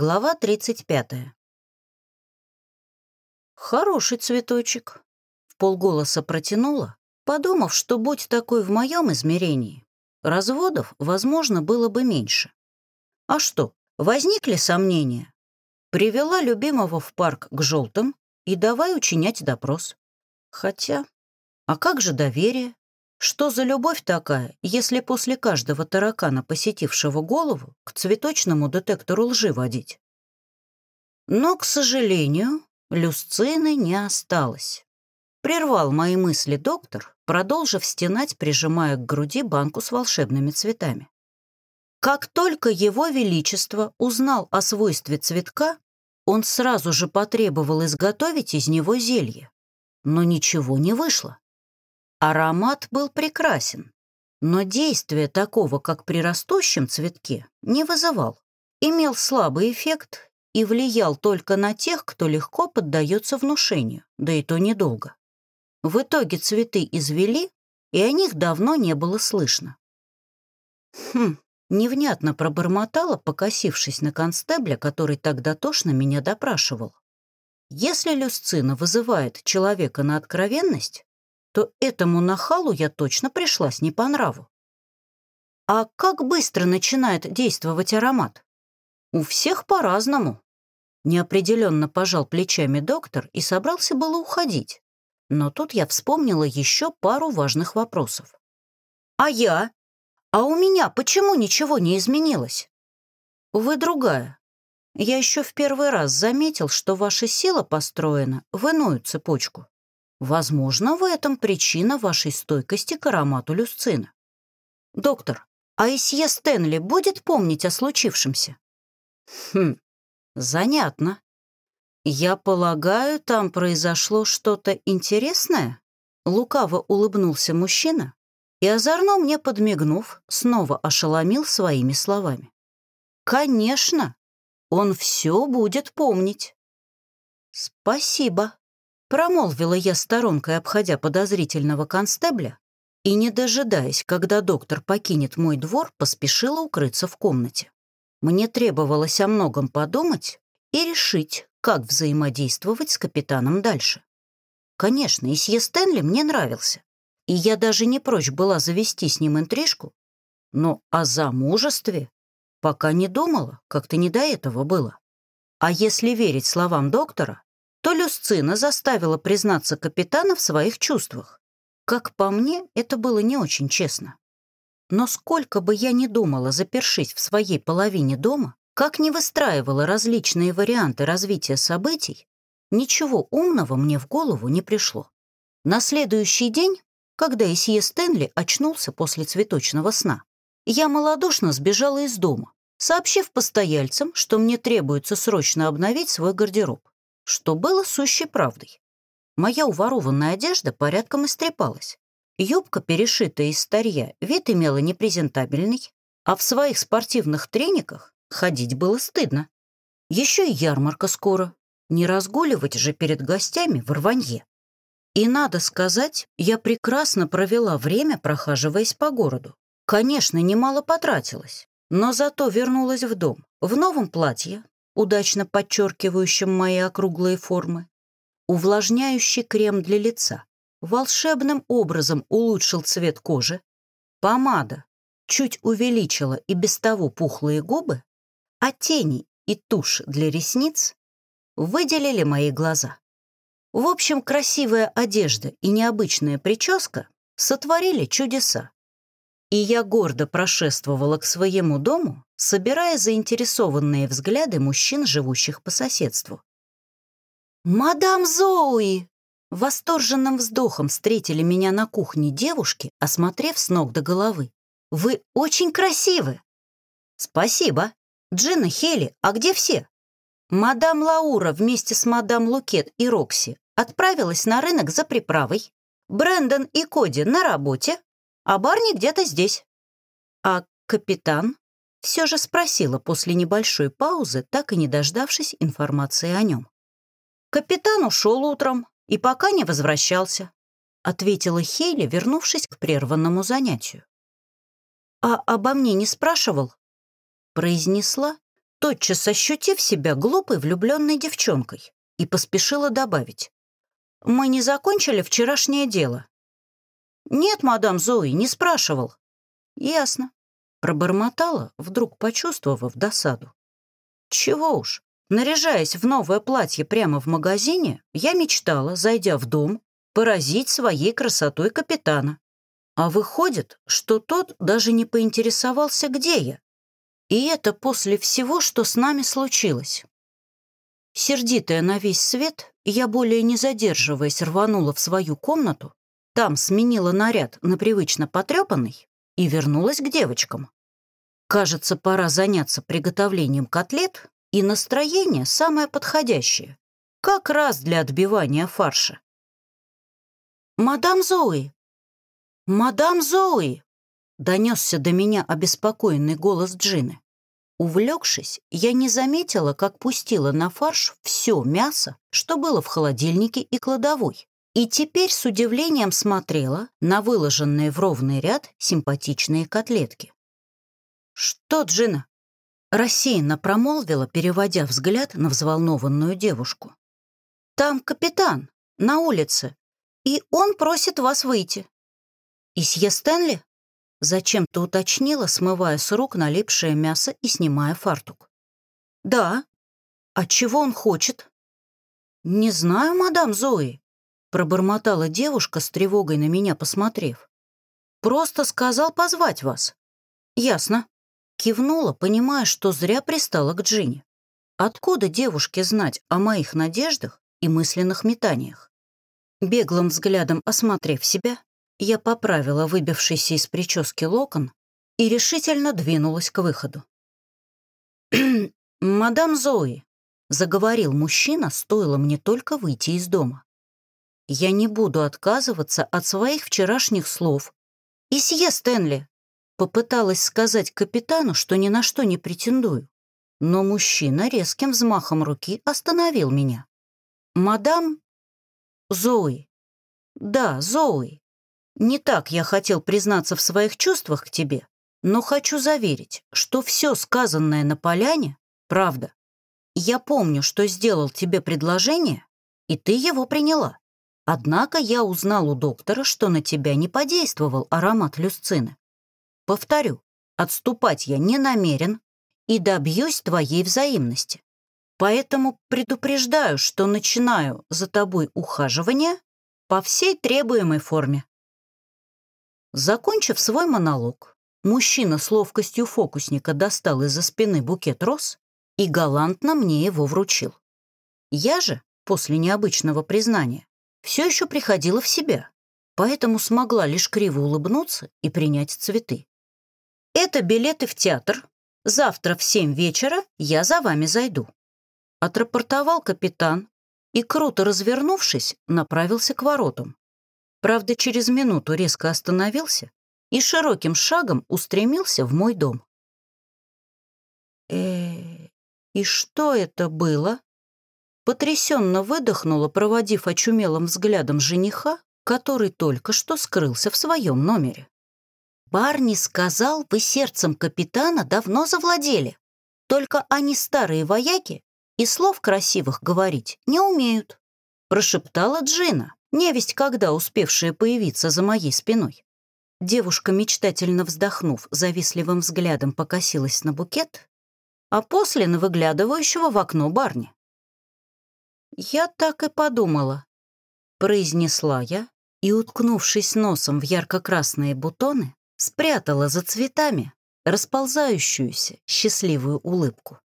Глава 35. «Хороший цветочек», — в полголоса протянула, подумав, что будь такой в моем измерении, разводов, возможно, было бы меньше. А что, возникли сомнения? Привела любимого в парк к желтым и давай учинять допрос. Хотя, а как же доверие? Что за любовь такая, если после каждого таракана, посетившего голову, к цветочному детектору лжи водить? Но, к сожалению, Люсцины не осталось. Прервал мои мысли доктор, продолжив стенать, прижимая к груди банку с волшебными цветами. Как только его величество узнал о свойстве цветка, он сразу же потребовал изготовить из него зелье. Но ничего не вышло. Аромат был прекрасен, но действие такого, как при растущем цветке, не вызывал. Имел слабый эффект и влиял только на тех, кто легко поддается внушению, да и то недолго. В итоге цветы извели, и о них давно не было слышно. Хм, невнятно пробормотала, покосившись на констебля, который так дотошно меня допрашивал. Если люсцина вызывает человека на откровенность, то этому нахалу я точно пришлась не по нраву. А как быстро начинает действовать аромат? У всех по-разному. Неопределенно пожал плечами доктор и собрался было уходить. Но тут я вспомнила еще пару важных вопросов. «А я? А у меня почему ничего не изменилось?» «Вы другая. Я еще в первый раз заметил, что ваша сила построена в иную цепочку. Возможно, в этом причина вашей стойкости к аромату люсцина. Доктор, а Исье Стэнли будет помнить о случившемся? Хм, занятно. Я полагаю, там произошло что-то интересное? Лукаво улыбнулся мужчина и, озорно мне подмигнув, снова ошеломил своими словами. Конечно, он все будет помнить. Спасибо. Промолвила я сторонкой, обходя подозрительного констебля, и, не дожидаясь, когда доктор покинет мой двор, поспешила укрыться в комнате. Мне требовалось о многом подумать и решить, как взаимодействовать с капитаном дальше. Конечно, Исье Стэнли мне нравился, и я даже не прочь была завести с ним интрижку, но о замужестве пока не думала, как-то не до этого было. А если верить словам доктора, то Люсцина заставила признаться капитана в своих чувствах. Как по мне, это было не очень честно. Но сколько бы я ни думала, запершись в своей половине дома, как ни выстраивала различные варианты развития событий, ничего умного мне в голову не пришло. На следующий день, когда Исье Стэнли очнулся после цветочного сна, я малодушно сбежала из дома, сообщив постояльцам, что мне требуется срочно обновить свой гардероб что было сущей правдой. Моя уворованная одежда порядком истрепалась. Юбка, перешитая из старья, вид имела непрезентабельный, а в своих спортивных трениках ходить было стыдно. Еще и ярмарка скоро. Не разгуливать же перед гостями в рванье. И надо сказать, я прекрасно провела время, прохаживаясь по городу. Конечно, немало потратилась, но зато вернулась в дом в новом платье, удачно подчеркивающим мои округлые формы, увлажняющий крем для лица, волшебным образом улучшил цвет кожи, помада чуть увеличила и без того пухлые губы, а тени и тушь для ресниц выделили мои глаза. В общем, красивая одежда и необычная прическа сотворили чудеса и я гордо прошествовала к своему дому, собирая заинтересованные взгляды мужчин, живущих по соседству. «Мадам Зоуи!» Восторженным вздохом встретили меня на кухне девушки, осмотрев с ног до головы. «Вы очень красивы!» «Спасибо! Джина, Хели, а где все?» Мадам Лаура вместе с мадам Лукет и Рокси отправилась на рынок за приправой. Брэндон и Коди на работе, а Барни где-то здесь. А капитан все же спросила после небольшой паузы, так и не дождавшись информации о нем. «Капитан ушел утром и пока не возвращался», ответила Хейли, вернувшись к прерванному занятию. «А обо мне не спрашивал?» произнесла тотчас ощутив себя глупой влюбленной девчонкой, и поспешила добавить. «Мы не закончили вчерашнее дело». «Нет, мадам Зои, не спрашивал». «Ясно», — пробормотала, вдруг почувствовав досаду. «Чего уж, наряжаясь в новое платье прямо в магазине, я мечтала, зайдя в дом, поразить своей красотой капитана. А выходит, что тот даже не поинтересовался, где я. И это после всего, что с нами случилось. Сердитая на весь свет, я, более не задерживаясь, рванула в свою комнату, там сменила наряд на привычно потрепанный и вернулась к девочкам. Кажется, пора заняться приготовлением котлет, и настроение самое подходящее, как раз для отбивания фарша. «Мадам Зои, «Мадам Зои!» — донесся до меня обеспокоенный голос Джины. Увлекшись, я не заметила, как пустила на фарш все мясо, что было в холодильнике и кладовой, и теперь с удивлением смотрела на выложенные в ровный ряд симпатичные котлетки. «Что, Джина?» — рассеянно промолвила, переводя взгляд на взволнованную девушку. «Там капитан, на улице, и он просит вас выйти». «Исье Стэнли?» Зачем-то уточнила, смывая с рук налипшее мясо и снимая фартук. «Да. А чего он хочет?» «Не знаю, мадам Зои», — пробормотала девушка с тревогой на меня посмотрев. «Просто сказал позвать вас». «Ясно». Кивнула, понимая, что зря пристала к Джине. Откуда девушке знать о моих надеждах и мысленных метаниях? Беглым взглядом осмотрев себя, я поправила выбившийся из прически локон и решительно двинулась к выходу. «Мадам Зои», — заговорил мужчина, стоило мне только выйти из дома. «Я не буду отказываться от своих вчерашних слов. И сие, Стэнли!» Попыталась сказать капитану, что ни на что не претендую. Но мужчина резким взмахом руки остановил меня. «Мадам Зои». «Да, Зои. Не так я хотел признаться в своих чувствах к тебе, но хочу заверить, что все сказанное на поляне — правда. Я помню, что сделал тебе предложение, и ты его приняла. Однако я узнал у доктора, что на тебя не подействовал аромат люсцины. Повторю, отступать я не намерен и добьюсь твоей взаимности. Поэтому предупреждаю, что начинаю за тобой ухаживание по всей требуемой форме. Закончив свой монолог, мужчина с ловкостью фокусника достал из-за спины букет роз и галантно мне его вручил. Я же, после необычного признания, все еще приходила в себя, поэтому смогла лишь криво улыбнуться и принять цветы. «Это билеты в театр. Завтра в семь вечера я за вами зайду», — отрапортовал капитан и, круто развернувшись, направился к воротам. Правда, через минуту резко остановился и широким шагом устремился в мой дом. э и что это было?» Потрясенно выдохнула, проводив очумелым взглядом жениха, который только что скрылся в своем номере. «Барни сказал, вы сердцем капитана давно завладели. Только они старые вояки и слов красивых говорить не умеют», прошептала Джина невесть когда успевшая появиться за моей спиной. Девушка, мечтательно вздохнув, завистливым взглядом покосилась на букет, а после на выглядывающего в окно барни. «Я так и подумала», — произнесла я и, уткнувшись носом в ярко-красные бутоны, спрятала за цветами расползающуюся счастливую улыбку.